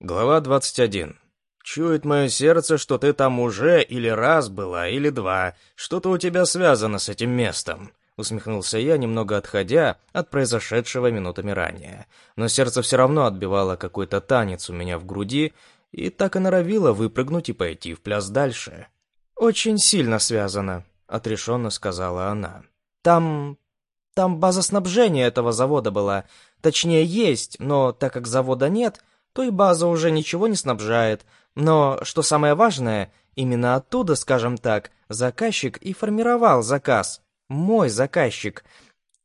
Глава 21. Чует мое сердце, что ты там уже или раз была, или два. Что-то у тебя связано с этим местом. Усмехнулся я, немного отходя от произошедшего минутами ранее. Но сердце все равно отбивало какой-то танец у меня в груди и так и норовило выпрыгнуть и пойти в пляс дальше. «Очень сильно связано», — отрешенно сказала она. «Там... там база снабжения этого завода была. Точнее, есть, но так как завода нет, то и база уже ничего не снабжает. Но, что самое важное, именно оттуда, скажем так, заказчик и формировал заказ. Мой заказчик.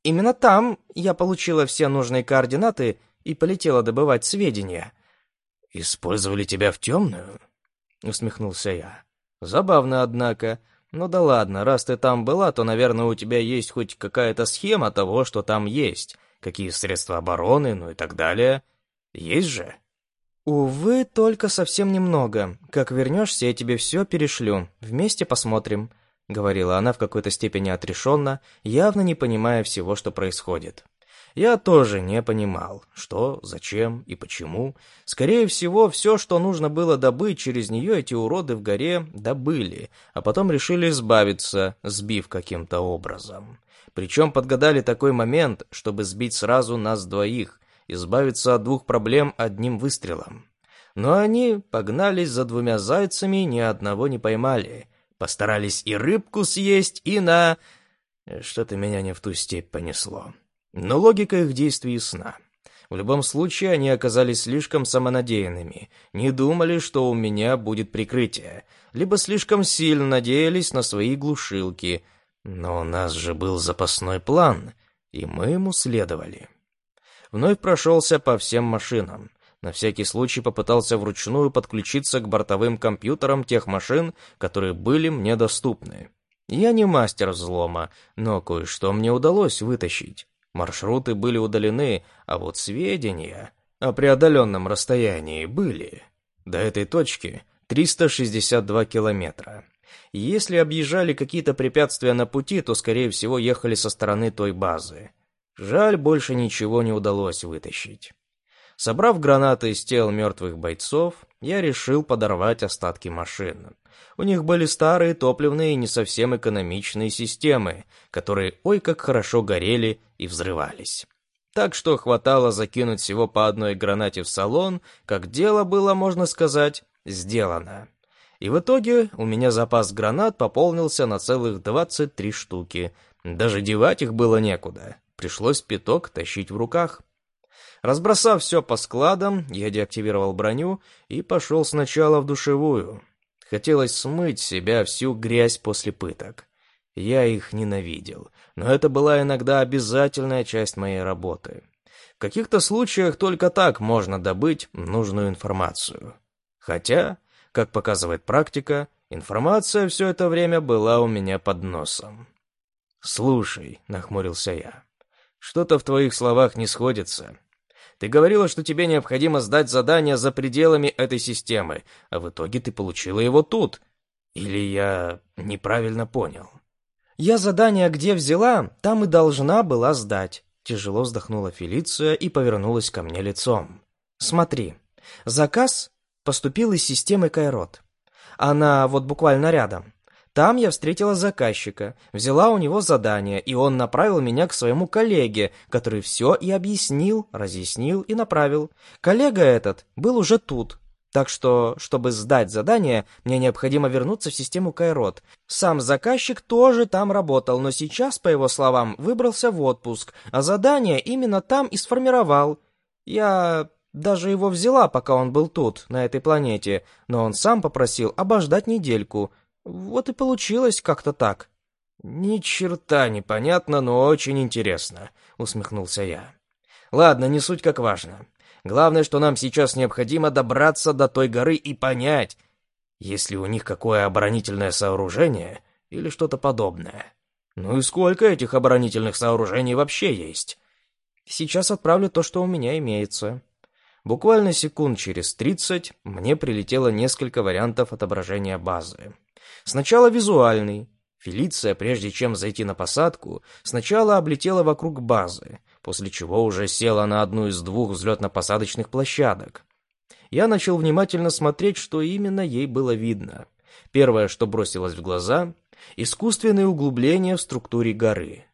Именно там я получила все нужные координаты и полетела добывать сведения. «Использовали тебя в темную?» — усмехнулся я. «Забавно, однако. Ну да ладно, раз ты там была, то, наверное, у тебя есть хоть какая-то схема того, что там есть. Какие средства обороны, ну и так далее. Есть же?» «Увы, только совсем немного. Как вернешься, я тебе все перешлю. Вместе посмотрим», — говорила она в какой-то степени отрешенно, явно не понимая всего, что происходит. Я тоже не понимал, что, зачем и почему. Скорее всего, все, что нужно было добыть, через нее эти уроды в горе добыли, а потом решили избавиться, сбив каким-то образом. Причем подгадали такой момент, чтобы сбить сразу нас двоих, избавиться от двух проблем одним выстрелом. Но они погнались за двумя зайцами, ни одного не поймали. Постарались и рыбку съесть, и на... Что-то меня не в ту степь понесло. Но логика их действий ясна. В любом случае, они оказались слишком самонадеянными, не думали, что у меня будет прикрытие, либо слишком сильно надеялись на свои глушилки. Но у нас же был запасной план, и мы ему следовали вновь прошелся по всем машинам. На всякий случай попытался вручную подключиться к бортовым компьютерам тех машин, которые были мне доступны. Я не мастер взлома, но кое-что мне удалось вытащить. Маршруты были удалены, а вот сведения о преодоленном расстоянии были. До этой точки 362 километра. Если объезжали какие-то препятствия на пути, то, скорее всего, ехали со стороны той базы. Жаль, больше ничего не удалось вытащить. Собрав гранаты из тел мертвых бойцов, я решил подорвать остатки машин. У них были старые топливные и не совсем экономичные системы, которые ой как хорошо горели и взрывались. Так что хватало закинуть всего по одной гранате в салон, как дело было, можно сказать, сделано. И в итоге у меня запас гранат пополнился на целых 23 штуки. Даже девать их было некуда. Пришлось пяток тащить в руках. Разбросав все по складам, я деактивировал броню и пошел сначала в душевую. Хотелось смыть себя всю грязь после пыток. Я их ненавидел, но это была иногда обязательная часть моей работы. В каких-то случаях только так можно добыть нужную информацию. Хотя, как показывает практика, информация все это время была у меня под носом. «Слушай», — нахмурился я, что-то в твоих словах не сходится. Ты говорила, что тебе необходимо сдать задание за пределами этой системы, а в итоге ты получила его тут. Или я неправильно понял? Я задание где взяла, там и должна была сдать. Тяжело вздохнула Фелиция и повернулась ко мне лицом. Смотри, заказ поступил из системы Кайрот. Она вот буквально рядом. Там я встретила заказчика, взяла у него задание, и он направил меня к своему коллеге, который все и объяснил, разъяснил и направил. Коллега этот был уже тут, так что, чтобы сдать задание, мне необходимо вернуться в систему Кайрот. Сам заказчик тоже там работал, но сейчас, по его словам, выбрался в отпуск, а задание именно там и сформировал. Я даже его взяла, пока он был тут, на этой планете, но он сам попросил обождать недельку — вот и получилось как-то так. Ни черта непонятно, но очень интересно, усмехнулся я. Ладно, не суть как важно. Главное, что нам сейчас необходимо добраться до той горы и понять, есть ли у них какое оборонительное сооружение или что-то подобное. Ну и сколько этих оборонительных сооружений вообще есть? Сейчас отправлю то, что у меня имеется. Буквально секунд через тридцать мне прилетело несколько вариантов отображения базы. Сначала визуальный. Фелиция, прежде чем зайти на посадку, сначала облетела вокруг базы, после чего уже села на одну из двух взлетно-посадочных площадок. Я начал внимательно смотреть, что именно ей было видно. Первое, что бросилось в глаза — искусственные углубления в структуре горы.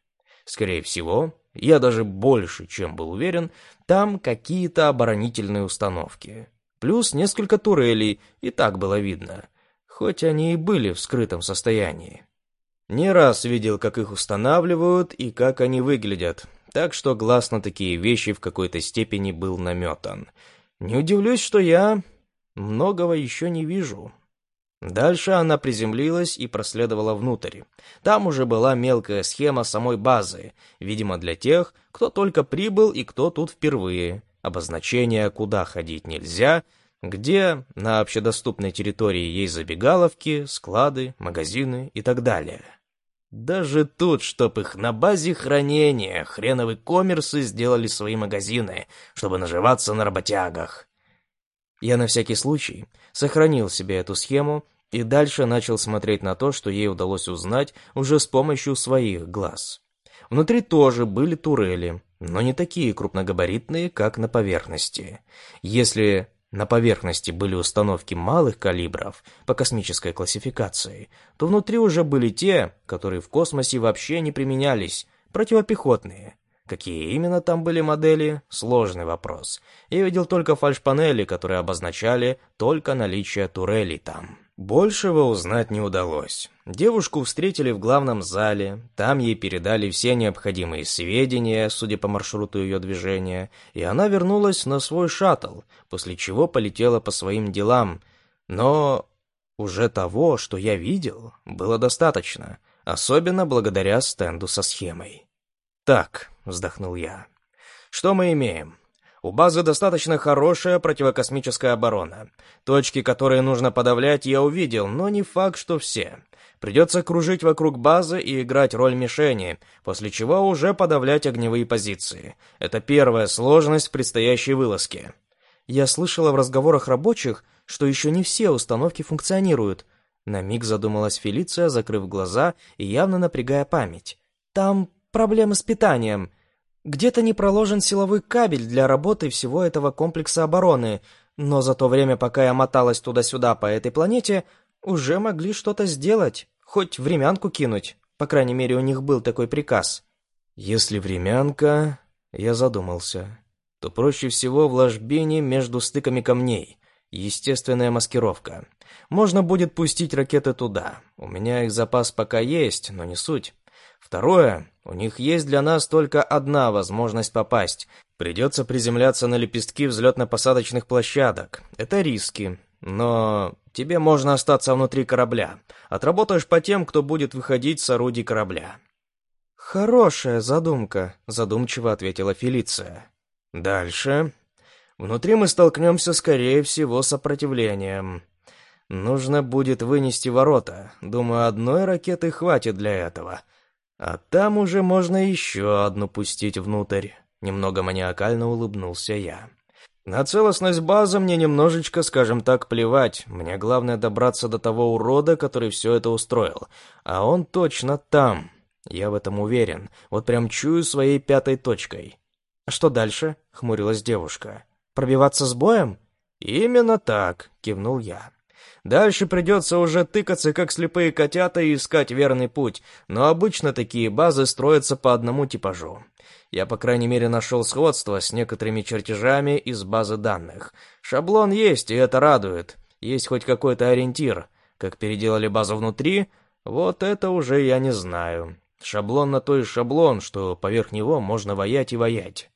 Скорее всего, я даже больше, чем был уверен, там какие-то оборонительные установки. Плюс несколько турелей, и так было видно, хоть они и были в скрытом состоянии. Не раз видел, как их устанавливают и как они выглядят, так что глаз на такие вещи в какой-то степени был наметан. Не удивлюсь, что я многого еще не вижу. Дальше она приземлилась и проследовала внутрь. Там уже была мелкая схема самой базы, видимо, для тех, кто только прибыл и кто тут впервые. Обозначение, куда ходить нельзя, где на общедоступной территории есть забегаловки, склады, магазины и так далее. Даже тут, чтоб их на базе хранения, хреновы коммерсы сделали свои магазины, чтобы наживаться на работягах. Я на всякий случай сохранил себе эту схему и дальше начал смотреть на то, что ей удалось узнать уже с помощью своих глаз. Внутри тоже были турели, но не такие крупногабаритные, как на поверхности. Если на поверхности были установки малых калибров по космической классификации, то внутри уже были те, которые в космосе вообще не применялись, противопехотные. Какие именно там были модели – сложный вопрос. Я видел только фальшпанели, которые обозначали только наличие турелей там. Большего узнать не удалось. Девушку встретили в главном зале, там ей передали все необходимые сведения, судя по маршруту ее движения, и она вернулась на свой шаттл, после чего полетела по своим делам. Но уже того, что я видел, было достаточно, особенно благодаря стенду со схемой. «Так», — вздохнул я, — «что мы имеем?» У базы достаточно хорошая противокосмическая оборона. Точки, которые нужно подавлять, я увидел, но не факт, что все. Придется кружить вокруг базы и играть роль мишени, после чего уже подавлять огневые позиции. Это первая сложность предстоящей вылазки. Я слышала в разговорах рабочих, что еще не все установки функционируют. На миг задумалась Фелиция, закрыв глаза и явно напрягая память. Там проблемы с питанием. Где-то не проложен силовой кабель для работы всего этого комплекса обороны, но за то время, пока я моталась туда-сюда по этой планете, уже могли что-то сделать, хоть времянку кинуть. По крайней мере, у них был такой приказ. Если времянка... Я задумался. То проще всего в ложбине между стыками камней. Естественная маскировка. Можно будет пустить ракеты туда. У меня их запас пока есть, но не суть. Второе, у них есть для нас только одна возможность попасть. Придется приземляться на лепестки взлетно-посадочных площадок. Это риски. Но тебе можно остаться внутри корабля. Отработаешь по тем, кто будет выходить с орудий корабля. «Хорошая задумка», — задумчиво ответила Фелиция. «Дальше. Внутри мы столкнемся, скорее всего, с сопротивлением. Нужно будет вынести ворота. Думаю, одной ракеты хватит для этого. А там уже можно еще одну пустить внутрь. Немного маниакально улыбнулся я. На целостность базы мне немножечко, скажем так, плевать. Мне главное добраться до того урода, который все это устроил. А он точно там. Я в этом уверен. Вот прям чую своей пятой точкой. А что дальше? Хмурилась девушка. Пробиваться с боем? Именно так, кивнул я. Дальше придется уже тыкаться, как слепые котята, и искать верный путь, но обычно такие базы строятся по одному типажу. Я, по крайней мере, нашел сходство с некоторыми чертежами из базы данных. Шаблон есть, и это радует. Есть хоть какой-то ориентир. Как переделали базу внутри, вот это уже я не знаю. Шаблон на то и шаблон, что поверх него можно воять и воять.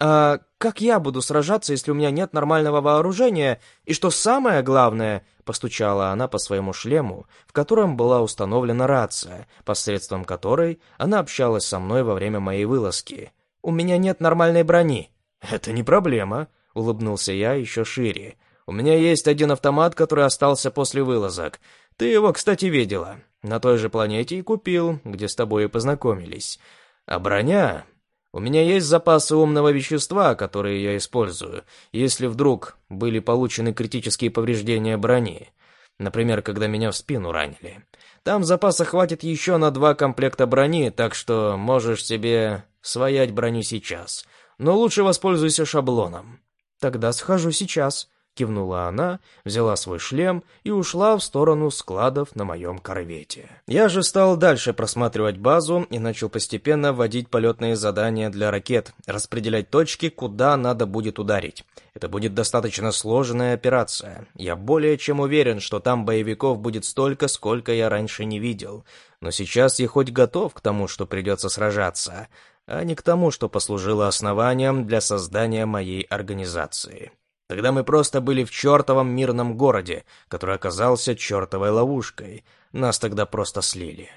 «А как я буду сражаться, если у меня нет нормального вооружения? И что самое главное, постучала она по своему шлему, в котором была установлена рация, посредством которой она общалась со мной во время моей вылазки. У меня нет нормальной брони. Это не проблема, улыбнулся я еще шире. У меня есть один автомат, который остался после вылазок. Ты его, кстати, видела. На той же планете и купил, где с тобой и познакомились. А броня у меня есть запасы умного вещества, которые я использую, если вдруг были получены критические повреждения брони. Например, когда меня в спину ранили. Там запаса хватит еще на два комплекта брони, так что можешь себе своять броню сейчас. Но лучше воспользуйся шаблоном. Тогда схожу сейчас, Кивнула она, взяла свой шлем и ушла в сторону складов на моем корвете. Я же стал дальше просматривать базу и начал постепенно вводить полетные задания для ракет, распределять точки, куда надо будет ударить. Это будет достаточно сложная операция. Я более чем уверен, что там боевиков будет столько, сколько я раньше не видел. Но сейчас я хоть готов к тому, что придется сражаться, а не к тому, что послужило основанием для создания моей организации. Тогда мы просто были в чертовом мирном городе, который оказался чертовой ловушкой. Нас тогда просто слили.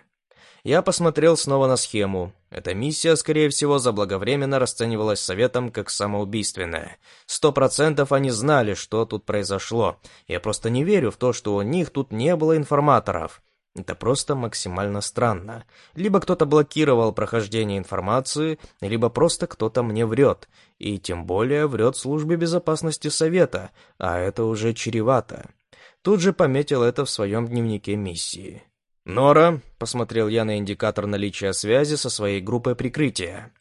Я посмотрел снова на схему. Эта миссия, скорее всего, заблаговременно расценивалась советом как самоубийственная. Сто процентов они знали, что тут произошло. Я просто не верю в то, что у них тут не было информаторов. Это просто максимально странно. Либо кто-то блокировал прохождение информации, либо просто кто-то мне врет. И тем более врет службе безопасности Совета, а это уже чревато. Тут же пометил это в своем дневнике миссии. «Нора», — посмотрел я на индикатор наличия связи со своей группой прикрытия.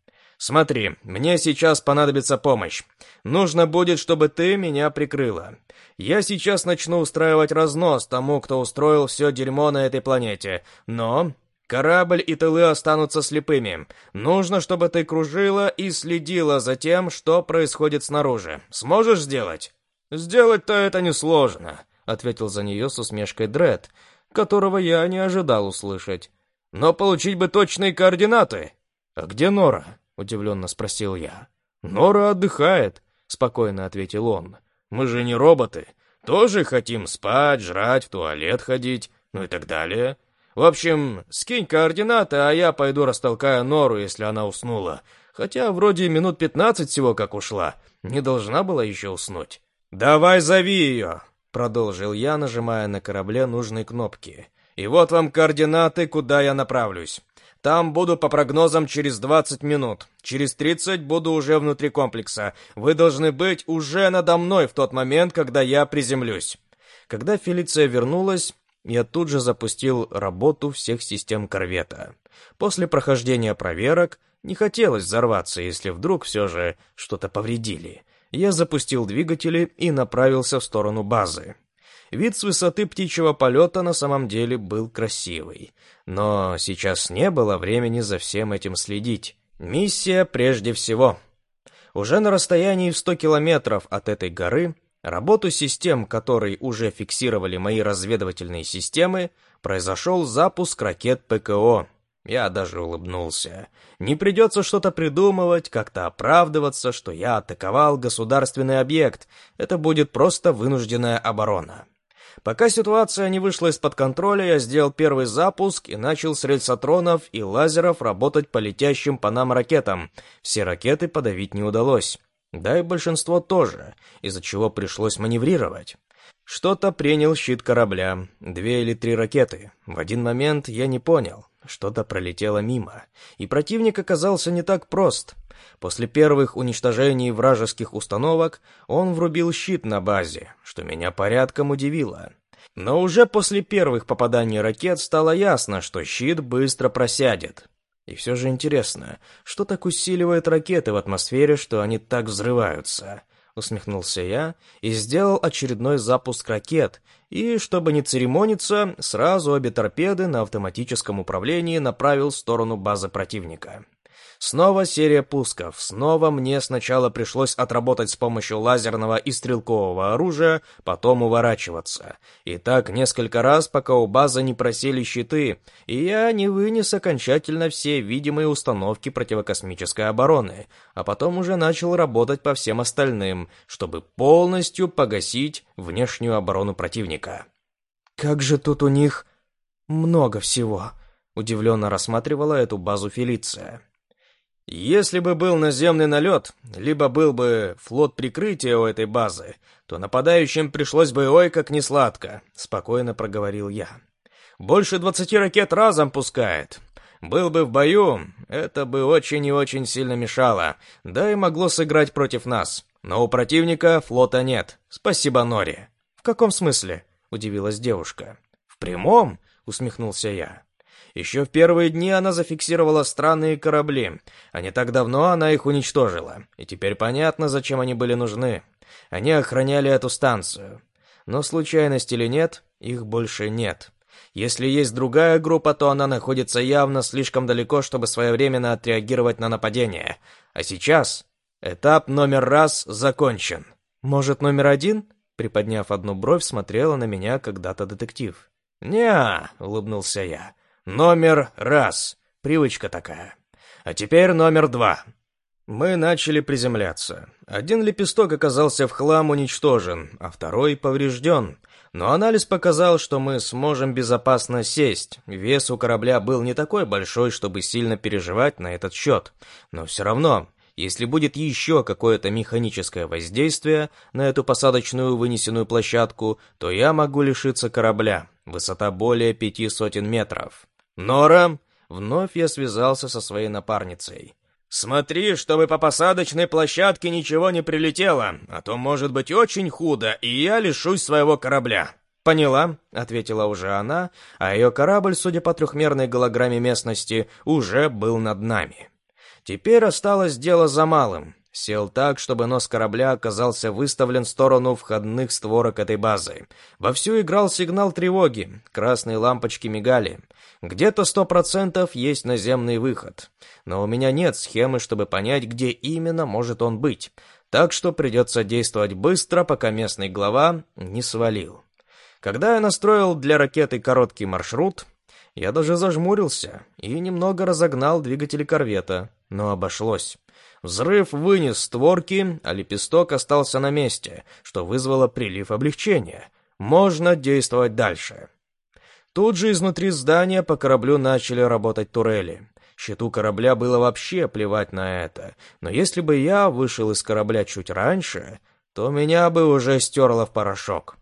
«Смотри, мне сейчас понадобится помощь. Нужно будет, чтобы ты меня прикрыла. Я сейчас начну устраивать разнос тому, кто устроил все дерьмо на этой планете. Но корабль и тылы останутся слепыми. Нужно, чтобы ты кружила и следила за тем, что происходит снаружи. Сможешь сделать?» «Сделать-то это несложно», — ответил за нее с усмешкой Дред, которого я не ожидал услышать. «Но получить бы точные координаты». «А где Нора?» — удивленно спросил я. «Нора отдыхает», — спокойно ответил он. Мы же не роботы. Тоже хотим спать, жрать, в туалет ходить, ну и так далее. В общем, скинь координаты, а я пойду растолкаю нору, если она уснула. Хотя вроде минут пятнадцать всего как ушла. Не должна была еще уснуть. «Давай зови ее!» — продолжил я, нажимая на корабле нужные кнопки. «И вот вам координаты, куда я направлюсь. Там буду по прогнозам через 20 минут. Через 30 буду уже внутри комплекса. Вы должны быть уже надо мной в тот момент, когда я приземлюсь. Когда Фелиция вернулась, я тут же запустил работу всех систем корвета. После прохождения проверок не хотелось взорваться, если вдруг все же что-то повредили. Я запустил двигатели и направился в сторону базы. Вид с высоты птичьего полета на самом деле был красивый. Но сейчас не было времени за всем этим следить. Миссия прежде всего. Уже на расстоянии в 100 километров от этой горы работу систем, которые уже фиксировали мои разведывательные системы, произошел запуск ракет ПКО. Я даже улыбнулся. Не придется что-то придумывать, как-то оправдываться, что я атаковал государственный объект. Это будет просто вынужденная оборона. Пока ситуация не вышла из-под контроля, я сделал первый запуск и начал с рельсотронов и лазеров работать по летящим по нам ракетам. Все ракеты подавить не удалось. Да и большинство тоже, из-за чего пришлось маневрировать. Что-то принял щит корабля, две или три ракеты. В один момент я не понял, что-то пролетело мимо, и противник оказался не так прост. После первых уничтожений вражеских установок он врубил щит на базе, что меня порядком удивило. Но уже после первых попаданий ракет стало ясно, что щит быстро просядет. И все же интересно, что так усиливает ракеты в атмосфере, что они так взрываются? Усмехнулся я и сделал очередной запуск ракет, и, чтобы не церемониться, сразу обе торпеды на автоматическом управлении направил в сторону базы противника. Снова серия пусков. Снова мне сначала пришлось отработать с помощью лазерного и стрелкового оружия, потом уворачиваться. И так несколько раз, пока у базы не просели щиты, и я не вынес окончательно все видимые установки противокосмической обороны, а потом уже начал работать по всем остальным, чтобы полностью погасить внешнюю оборону противника. «Как же тут у них много всего!» Удивленно рассматривала эту базу Фелиция. Если бы был наземный налет, либо был бы флот прикрытия у этой базы, то нападающим пришлось бы ой как несладко, спокойно проговорил я. Больше двадцати ракет разом пускает. Был бы в бою, это бы очень и очень сильно мешало, да и могло сыграть против нас. Но у противника флота нет. Спасибо, Нори. В каком смысле? удивилась девушка. В прямом, усмехнулся я. Еще в первые дни она зафиксировала странные корабли, а не так давно она их уничтожила. И теперь понятно, зачем они были нужны. Они охраняли эту станцию. Но случайность или нет, их больше нет. Если есть другая группа, то она находится явно слишком далеко, чтобы своевременно отреагировать на нападение. А сейчас этап номер раз закончен. Может, номер один? Приподняв одну бровь, смотрела на меня когда-то детектив. «Не-а», улыбнулся я. «Номер раз. Привычка такая. А теперь номер два». Мы начали приземляться. Один лепесток оказался в хлам уничтожен, а второй поврежден. Но анализ показал, что мы сможем безопасно сесть. Вес у корабля был не такой большой, чтобы сильно переживать на этот счет. Но все равно, если будет еще какое-то механическое воздействие на эту посадочную вынесенную площадку, то я могу лишиться корабля. Высота более пяти сотен метров. «Нора!» Вновь я связался со своей напарницей. «Смотри, чтобы по посадочной площадке ничего не прилетело, а то может быть очень худо, и я лишусь своего корабля». «Поняла», — ответила уже она, а ее корабль, судя по трехмерной голограмме местности, уже был над нами. Теперь осталось дело за малым. Сел так, чтобы нос корабля оказался выставлен в сторону входных створок этой базы. Вовсю играл сигнал тревоги, красные лампочки мигали. Где-то сто процентов есть наземный выход. Но у меня нет схемы, чтобы понять, где именно может он быть. Так что придется действовать быстро, пока местный глава не свалил. Когда я настроил для ракеты короткий маршрут, я даже зажмурился и немного разогнал двигатели корвета, но обошлось. Взрыв вынес створки, а лепесток остался на месте, что вызвало прилив облегчения. Можно действовать дальше. Тут же изнутри здания по кораблю начали работать турели. Щиту корабля было вообще плевать на это, но если бы я вышел из корабля чуть раньше, то меня бы уже стерло в порошок.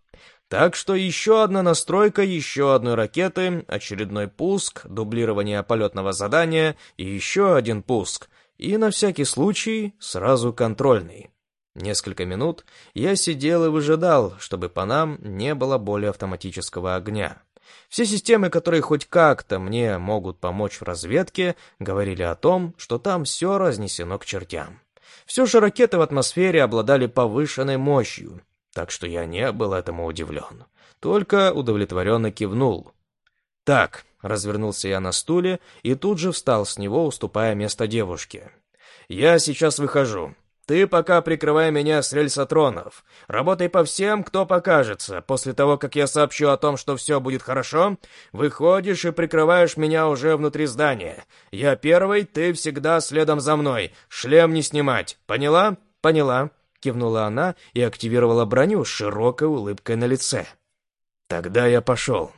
Так что еще одна настройка еще одной ракеты, очередной пуск, дублирование полетного задания и еще один пуск. И на всякий случай сразу контрольный. Несколько минут я сидел и выжидал, чтобы по нам не было более автоматического огня. Все системы, которые хоть как-то мне могут помочь в разведке, говорили о том, что там все разнесено к чертям. Все же ракеты в атмосфере обладали повышенной мощью, так что я не был этому удивлен. Только удовлетворенно кивнул. «Так», — развернулся я на стуле и тут же встал с него, уступая место девушке. «Я сейчас выхожу. Ты пока прикрывай меня с рельсотронов. Работай по всем, кто покажется. После того, как я сообщу о том, что все будет хорошо, выходишь и прикрываешь меня уже внутри здания. Я первый, ты всегда следом за мной. Шлем не снимать. Поняла? Поняла. Кивнула она и активировала броню с широкой улыбкой на лице. Тогда я пошел.